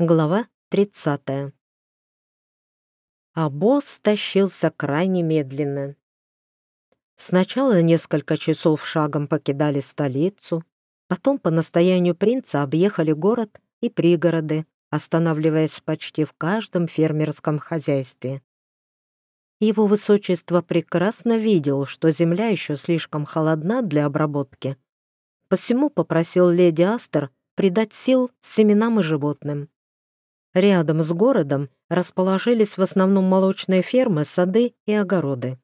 Глава 30. А тащился крайне медленно. Сначала несколько часов шагом покидали столицу, потом по настоянию принца объехали город и пригороды, останавливаясь почти в каждом фермерском хозяйстве. Его высочество прекрасно видел, что земля еще слишком холодна для обработки, посему попросил леди Астер придать сил семенам и животным. Рядом с городом расположились в основном молочные фермы, сады и огороды.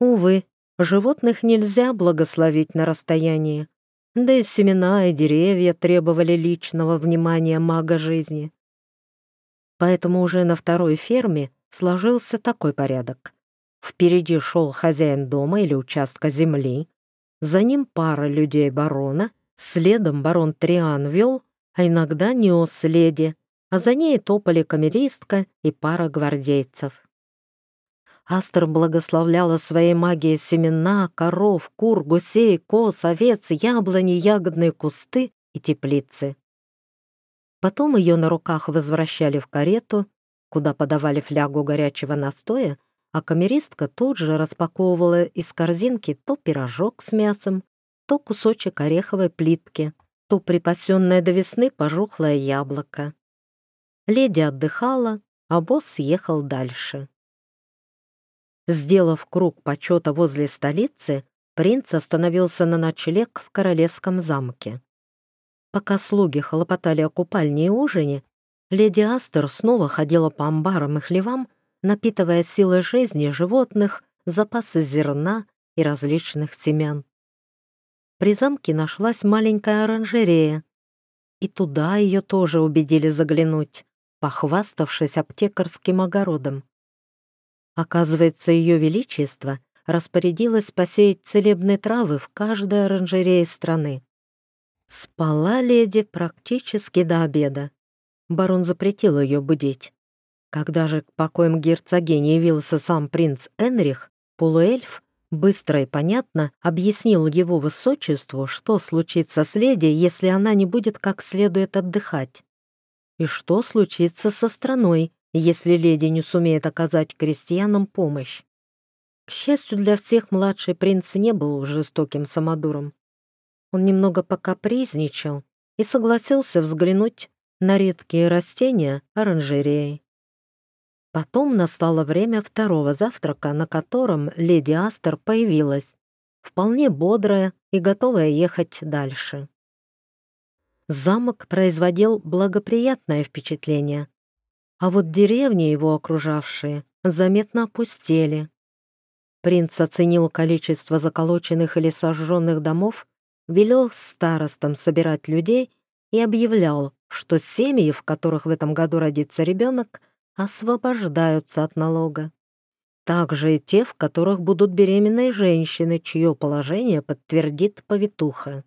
Увы, животных нельзя благословить на расстоянии, да и семена и деревья требовали личного внимания мага жизни. Поэтому уже на второй ферме сложился такой порядок. Впереди шел хозяин дома или участка земли, за ним пара людей барона, следом барон Триан вел, а иногда нес леди, а за ней топали камеристка и пара гвардейцев. Астер благословляла своей магией семена, коров, кур, гусей, коз, овец, яблони, ягодные кусты и теплицы. Потом ее на руках возвращали в карету, куда подавали флягу горячего настоя, а камеристка тут же распаковывала из корзинки то пирожок с мясом, то кусочек ореховой плитки, то припасенное до весны пожухлое яблоко. Леди отдыхала, а босс ехал дальше. Сделав круг почета возле столицы, принц остановился на ночлег в королевском замке. Пока слуги хлопотали о купальне и ужине, леди Астер снова ходила по амбарам и хлевам, напитывая силой жизни животных, запасы зерна и различных семян. При замке нашлась маленькая оранжерея, и туда ее тоже убедили заглянуть похваставшись аптекарским огородом. Оказывается, ее величество распорядилось посеять целебные травы в каждой оранжерее страны. Спала леди практически до обеда. Барон запретил ее будить. Когда же к покоям герцогини явился сам принц Энрих, полуэльф быстро и понятно объяснил его высочеству, что случится с леди, если она не будет как следует отдыхать. И что случится со страной, если леди не сумеет оказать крестьянам помощь? К счастью для всех, младший принц не был жестоким самодуром. Он немного покапризничал и согласился взглянуть на редкие растения оранжереи. Потом настало время второго завтрака, на котором леди Астер появилась, вполне бодрая и готовая ехать дальше. Замок производил благоприятное впечатление, а вот деревни его окружавшие заметно опустели. Принц оценил количество заколоченных или сожженных домов, велел старостам собирать людей и объявлял, что семьи, в которых в этом году родится ребенок, освобождаются от налога. Также и те, в которых будут беременные женщины, чье положение подтвердит повитуха.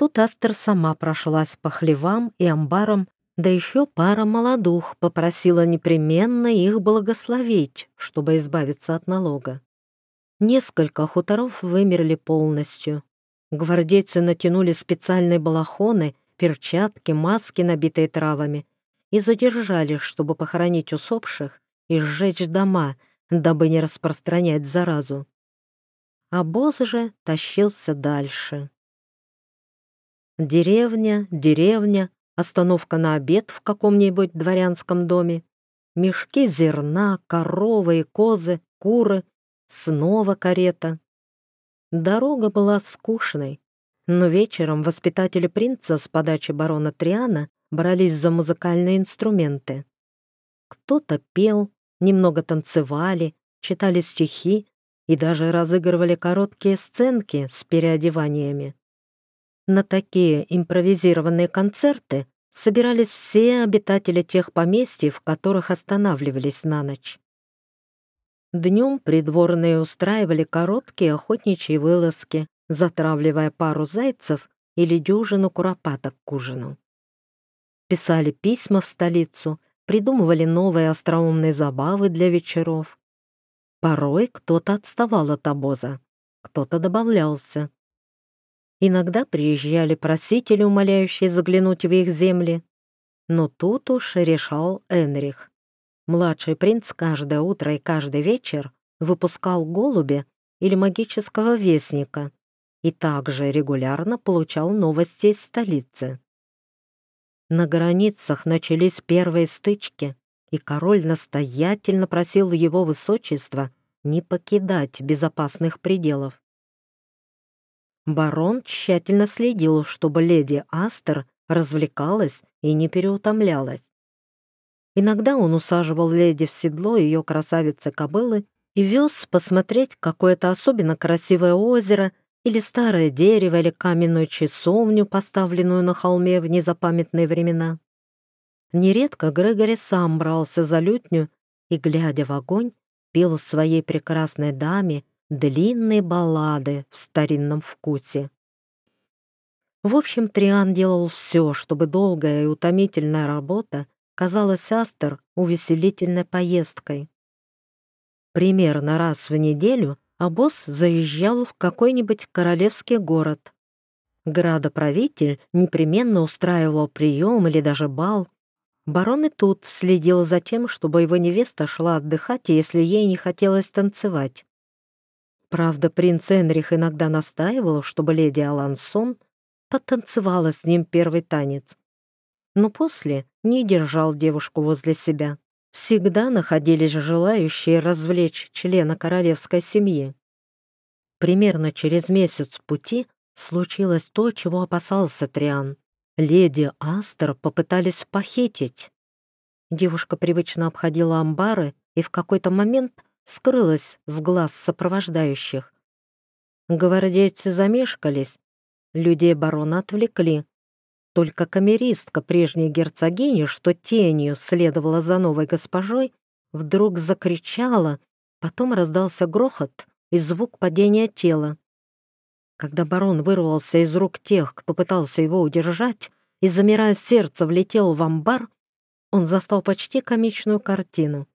Тут Астер сама прошлась по хлевам и амбарам, да еще пара молодух попросила непременно их благословить, чтобы избавиться от налога. Несколько хуторов вымерли полностью. Гвардейцы натянули специальные балахоны, перчатки, маски, набитые травами, и задержали, чтобы похоронить усопших и сжечь дома, дабы не распространять заразу. А босс же тащился дальше. Деревня, деревня, остановка на обед в каком-нибудь дворянском доме, мешки зерна, коровы и козы, куры, снова карета. Дорога была скучной, но вечером воспитатели принца с подачи барона Триана брались за музыкальные инструменты. Кто-то пел, немного танцевали, читали стихи и даже разыгрывали короткие сценки с переодеваниями. На такие импровизированные концерты собирались все обитатели тех поместьй, в которых останавливались на ночь. Днем придворные устраивали короткие охотничьи вылазки, затравливая пару зайцев или дюжину куропаток к ужину. Писали письма в столицу, придумывали новые остроумные забавы для вечеров. Порой кто-то отставал от обоза, кто-то добавлялся. Иногда приезжали просители, умоляющие заглянуть в их земли. Но тут уж решал Энрих. Младший принц каждое утро и каждый вечер выпускал голубя или магического вестника и также регулярно получал новости из столицы. На границах начались первые стычки, и король настоятельно просил его высочества не покидать безопасных пределов. Барон тщательно следил, чтобы леди Астер развлекалась и не переутомлялась. Иногда он усаживал леди в седло ее красавицы-кобылы и вез посмотреть какое-то особенно красивое озеро или старое дерево или каменную часовню, поставленную на холме в незапамятные времена. Нередко Грегори сам брался за лютню и, глядя в огонь, пел своей прекрасной даме длинные баллады в старинном вкусе. В общем, Триан делал все, чтобы долгая и утомительная работа казалась Астер увеселительной поездкой. Примерно раз в неделю обоз заезжал в какой-нибудь королевский город. Градоправитель непременно устраивал прием или даже бал. Барон и тут следил за тем, чтобы его невеста шла отдыхать, если ей не хотелось танцевать. Правда, принц Энрих иногда настаивал, чтобы леди Алансон потанцевала с ним первый танец. Но после не держал девушку возле себя. Всегда находились желающие развлечь члена королевской семьи. Примерно через месяц пути случилось то, чего опасался Триан. Леди Астер попытались похитить. Девушка привычно обходила амбары и в какой-то момент скрылась с глаз сопровождающих. Гвардейцы замешкались, людей барона отвлекли. Только камеристка прежней герцогини, что тенью следовала за новой госпожой, вдруг закричала, потом раздался грохот и звук падения тела. Когда барон вырвался из рук тех, кто пытался его удержать, и, замирая сердце, влетел в амбар, он застал почти комичную картину.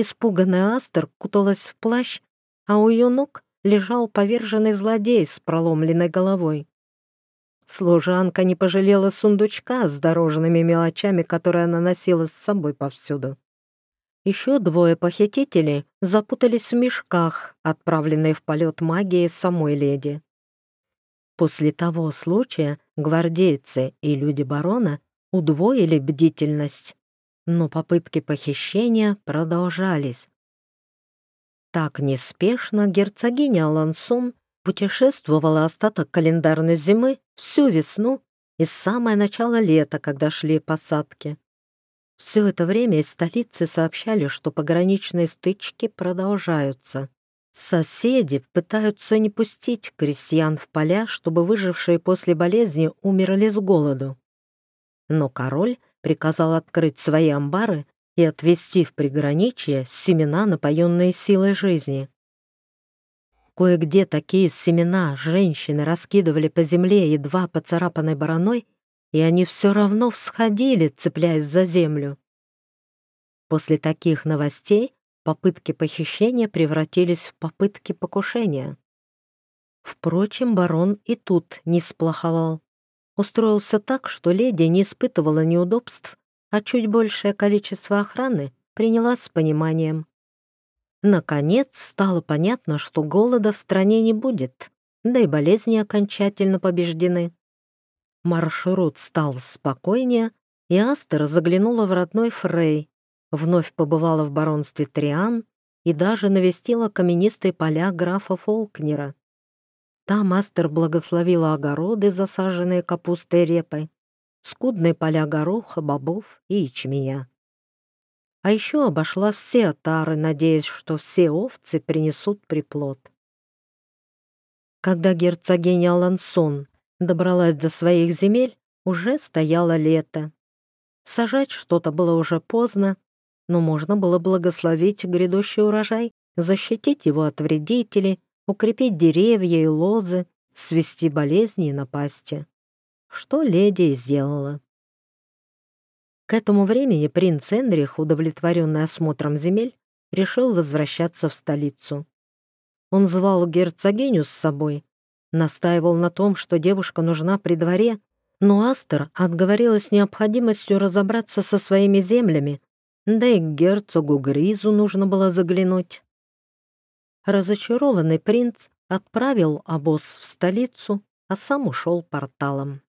Испуганная Астер куталась в плащ, а у ее ног лежал поверженный злодей с проломленной головой. Служанка не пожалела сундучка с дорожными мелочами, которые она носила с собой повсюду. Еще двое похитителей запутались в мешках, отправленные в полет магии самой леди. После того случая гвардейцы и люди барона удвоили бдительность но попытки похищения продолжались. Так неспешно герцогиня Алансон путешествовала остаток календарной зимы всю весну и самое начало лета, когда шли посадки. Все это время из столицы сообщали, что пограничные стычки продолжаются. Соседи пытаются не пустить крестьян в поля, чтобы выжившие после болезни умерли с голоду. Но король приказал открыть свои амбары и отвезти в приграничье семена, напоенные силой жизни. Кое-где такие семена женщины раскидывали по земле едва поцарапанной бараной, и они все равно всходили, цепляясь за землю. После таких новостей попытки похищения превратились в попытки покушения. Впрочем, барон и тут не сплоховал устроился так, что леди не испытывала неудобств, а чуть большее количество охраны приняла с пониманием. Наконец стало понятно, что голода в стране не будет, да и болезни окончательно побеждены. Маршрут стал спокойнее, и Астер заглянула в родной Фрей, вновь побывала в баронстве Триан и даже навестила каменистые поля графа Фолкнера. Там мастер благословила огороды, засаженные капустой и репой, скудные поля гороха, бобов и ячменя. А еще обошла все отары, надеясь, что все овцы принесут приплод. Когда герцогиня Алансон добралась до своих земель, уже стояло лето. Сажать что-то было уже поздно, но можно было благословить грядущий урожай, защитить его от вредителей укрепить деревья и лозы, свести болезни и напасти. Что леди и сделала. К этому времени принц Энрих, удовлетворенный осмотром земель, решил возвращаться в столицу. Он звал герцогиню с собой, настаивал на том, что девушка нужна при дворе, но Астер отговорилась необходимостью разобраться со своими землями, да и к герцогу Гризу нужно было заглянуть. Разочарованный принц отправил обоз в столицу, а сам ушел порталом.